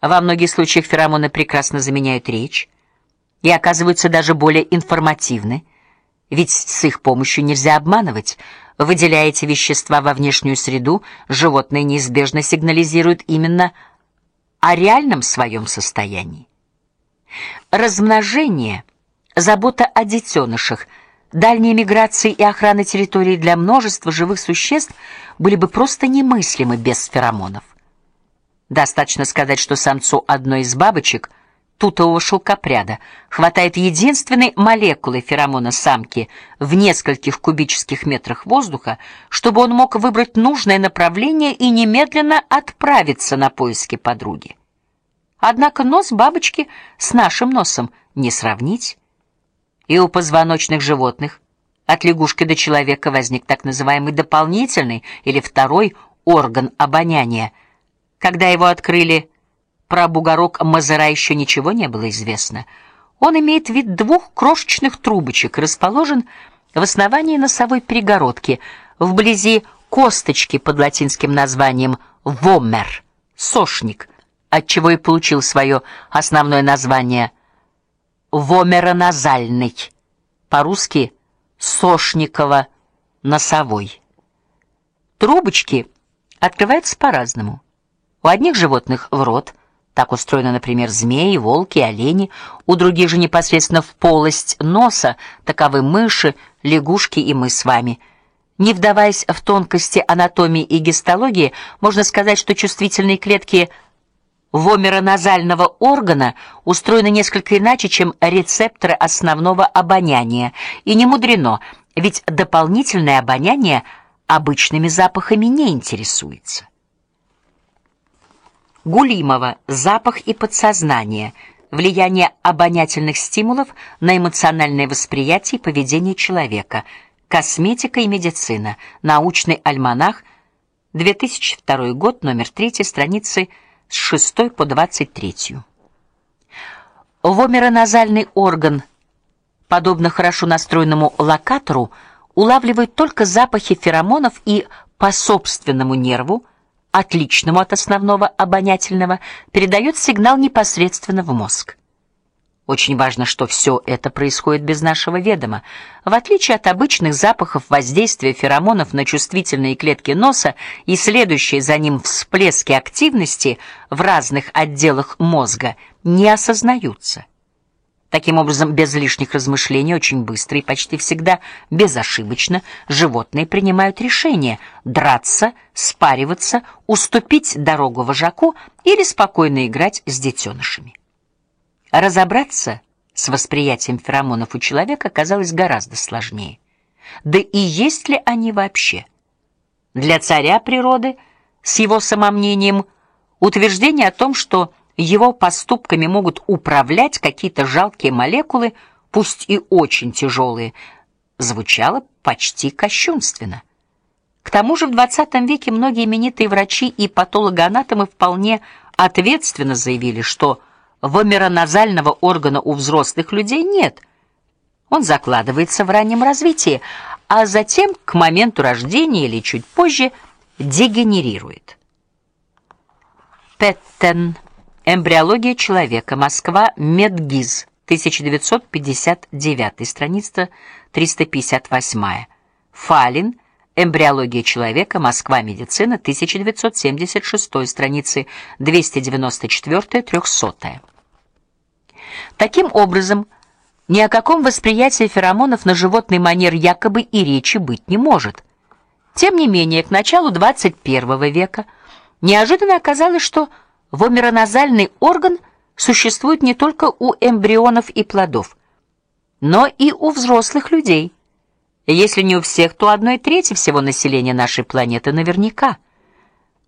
Во многих случаях феромоны прекрасно заменяют речь и оказываются даже более информативны, ведь с их помощью нельзя обманывать. Выделяя эти вещества во внешнюю среду, животные неизбежно сигнализируют именно о реальном своем состоянии. Размножение, забота о детенышах, дальние миграции и охрана территорий для множества живых существ были бы просто немыслимы без феромонов. Достаточно сказать, что самцу одной из бабочек тутового шелкопряда хватает единственной молекулы феромона самки в нескольких кубических метрах воздуха, чтобы он мог выбрать нужное направление и немедленно отправиться на поиски подруги. Однако нос бабочки с нашим носом не сравнить. И у позвоночных животных от лягушки до человека возник так называемый дополнительный или второй орган обоняния – когда его открыли, про бугорок Мазера еще ничего не было известно. Он имеет вид двух крошечных трубочек, расположен в основании носовой перегородки, вблизи косточки под латинским названием вомер, сошник, от чего и получил свое основное название вомероназальный, по-русски сошниково-носовой. Трубочки открываются по-разному. У одних животных в рот, так устроены, например, змеи, волки, олени, у других же непосредственно в полость носа, таковы мыши, лягушки и мы с вами. Не вдаваясь в тонкости анатомии и гистологии, можно сказать, что чувствительные клетки вомероназального органа устроены несколько иначе, чем рецепторы основного обоняния. И не мудрено, ведь дополнительное обоняние обычными запахами не интересуется. Гулимова запах и подсознание. Влияние обонятельных стимулов на эмоциональное восприятие и поведение человека. Косметика и медицина. Научный альманах. 2002 год, номер 3, страницы с 6 по 23. Вомероназальный орган, подобно хорошо настроенному локатору, улавливает только запахи феромонов и по собственному нерву отличному от основного обонятельного, передает сигнал непосредственно в мозг. Очень важно, что все это происходит без нашего ведома. В отличие от обычных запахов воздействия феромонов на чувствительные клетки носа и следующие за ним всплески активности в разных отделах мозга не осознаются. Таким образом, без лишних размышлений, очень быстро и почти всегда безошибочно животные принимают решение драться, спариваться, уступить дорогу вожаку или спокойно играть с детенышами. Разобраться с восприятием феромонов у человека оказалось гораздо сложнее. Да и есть ли они вообще? Для царя природы с его самомнением утверждение о том, что его поступками могут управлять какие-то жалкие молекулы, пусть и очень тяжелые, звучало почти кощунственно. К тому же в 20 веке многие именитые врачи и патологоанатомы вполне ответственно заявили, что вомероназального органа у взрослых людей нет. Он закладывается в раннем развитии, а затем к моменту рождения или чуть позже дегенерирует. Петтен Эмбриология человека. Москва. Медгиз. 1959. Страница 358. Фалин. Эмбриология человека. Москва. Медицина. 1976. Страницы 294-300. Таким образом, ни о каком восприятии феромонов на животный манер якобы и речи быть не может. Тем не менее, к началу 21 века неожиданно оказалось, что Вомероназальный орган существует не только у эмбрионов и плодов, но и у взрослых людей. Если не у всех, то одной трети всего населения нашей планеты наверняка.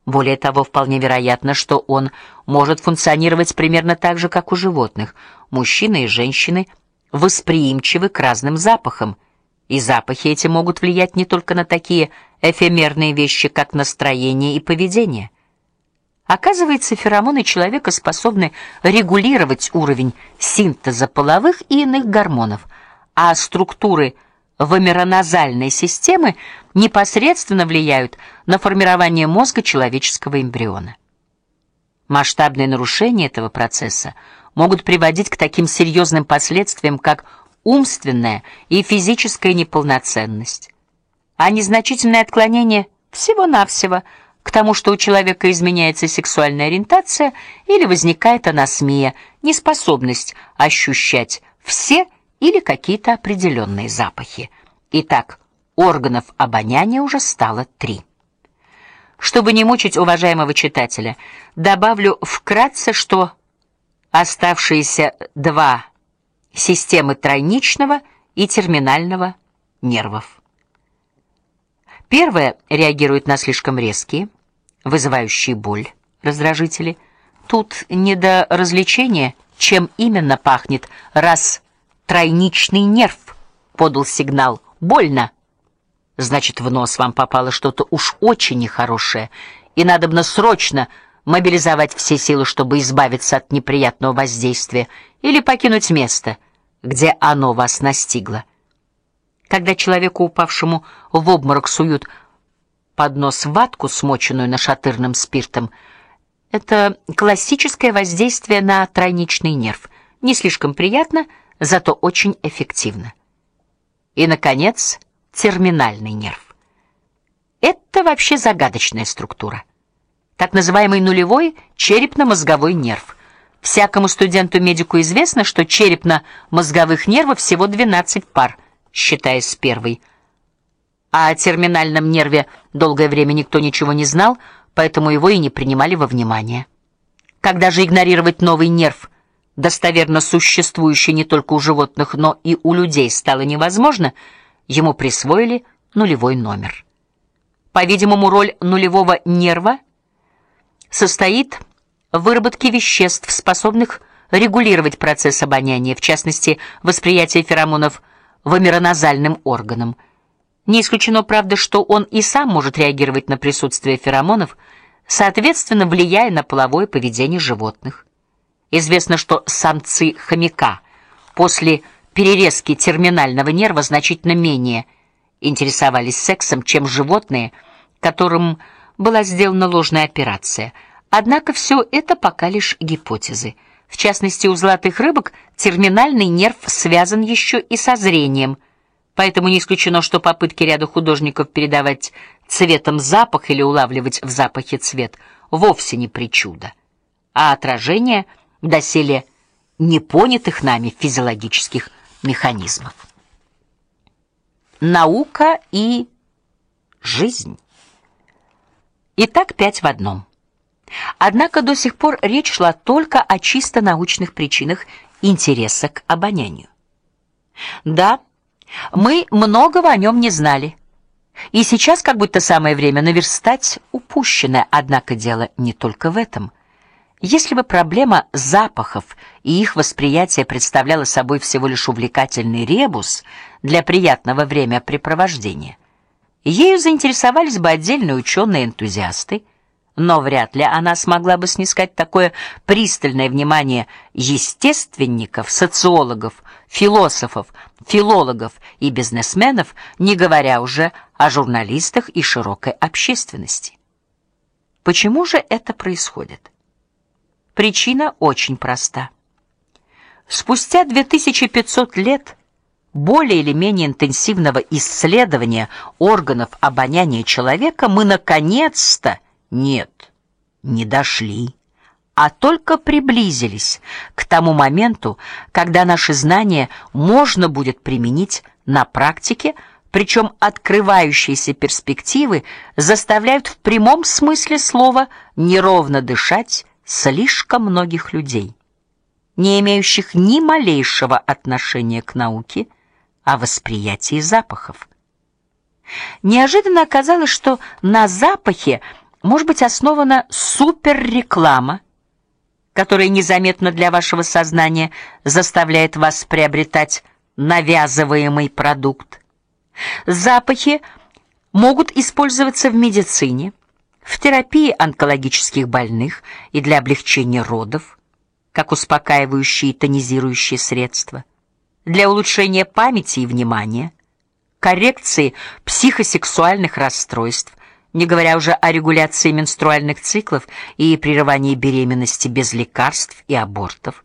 Более того, вполне вероятно, что он может функционировать примерно так же, как у животных. Мужчины и женщины восприимчивы к разным запахам, и запахи эти могут влиять не только на такие эфемерные вещи, как настроение и поведение. Оказывается, феромоны человека способны регулировать уровень синтеза половых и иных гормонов, а структуры вомероназальной системы непосредственно влияют на формирование мозга человеческого эмбриона. Масштабные нарушения этого процесса могут приводить к таким серьезным последствиям, как умственная и физическая неполноценность, а незначительное отклонение всего-навсего к тому, что у человека изменяется сексуальная ориентация или возникает анасмия, неспособность ощущать все или какие-то определенные запахи. Итак, органов обоняния уже стало три. Чтобы не мучить уважаемого читателя, добавлю вкратце, что оставшиеся два системы тройничного и терминального нервов. Первая реагирует на слишком резкие, вызывающие боль раздражители. Тут не до развлечения, чем именно пахнет, раз тройничный нерв подал сигнал «больно». Значит, в нос вам попало что-то уж очень нехорошее, и надобно срочно мобилизовать все силы, чтобы избавиться от неприятного воздействия или покинуть место, где оно вас настигло. Когда человеку, упавшему в обморок, суют под нос ватку, смоченную нашатырным спиртом, это классическое воздействие на тройничный нерв. Не слишком приятно, зато очень эффективно. И наконец, терминальный нерв. Это вообще загадочная структура. Так называемый нулевой черепно-мозговой нерв. Всякому студенту-медику известно, что черепно-мозговых нервов всего 12 пар, считая с первой. А о терминальном нерве долгое время никто ничего не знал, поэтому его и не принимали во внимание. Когда же игнорировать новый нерв, достоверно существующий не только у животных, но и у людей, стало невозможно, ему присвоили нулевой номер. По-видимому, роль нулевого нерва состоит в выработке веществ, способных регулировать процесс обоняния, в частности, восприятие феромонов вомероназальным органом. Не исключено, правда, что он и сам может реагировать на присутствие феромонов, соответственно, влияя на половое поведение животных. Известно, что самцы хомяка после перерезки терминального нерва значительно менее интересовались сексом, чем животные, которым была сделана ложная операция. Однако все это пока лишь гипотезы. В частности, у золотых рыбок терминальный нерв связан еще и со зрением. Поэтому не исключено, что попытки ряда художников передавать цветом запах или улавливать в запахе цвет вовсе не причуда, а отражение доселе непонятых нами физиологических механизмов. Наука и жизнь. Итак, пять в одном. Однако до сих пор речь шла только о чисто научных причинах интереса к обонянию. Да, мы многого о нем не знали. И сейчас как будто самое время наверстать упущенное, однако дело не только в этом. Если бы проблема запахов и их восприятия представляла собой всего лишь увлекательный ребус для приятного времяпрепровождения, ею заинтересовались бы отдельные ученые-энтузиасты, но вряд ли она смогла бы снискать такое пристальное внимание естественников, социологов, философов, филологов и бизнесменов, не говоря уже о журналистах и широкой общественности. Почему же это происходит? Причина очень проста. Спустя 2500 лет более или менее интенсивного исследования органов обоняния человека мы наконец-то нет, не дошли, а только приблизились к тому моменту, когда наши знания можно будет применить на практике, причем открывающиеся перспективы заставляют в прямом смысле слова неровно дышать слишком многих людей, не имеющих ни малейшего отношения к науке о восприятии запахов. Неожиданно оказалось, что на запахе может быть основана суперреклама, которая незаметно для вашего сознания заставляет вас приобретать навязываемый продукт. Запахи могут использоваться в медицине, в терапии онкологических больных и для облегчения родов, как успокаивающие и тонизирующие средства, для улучшения памяти и внимания, коррекции психосексуальных расстройств, не говоря уже о регуляции менструальных циклов и прерывании беременности без лекарств и абортов.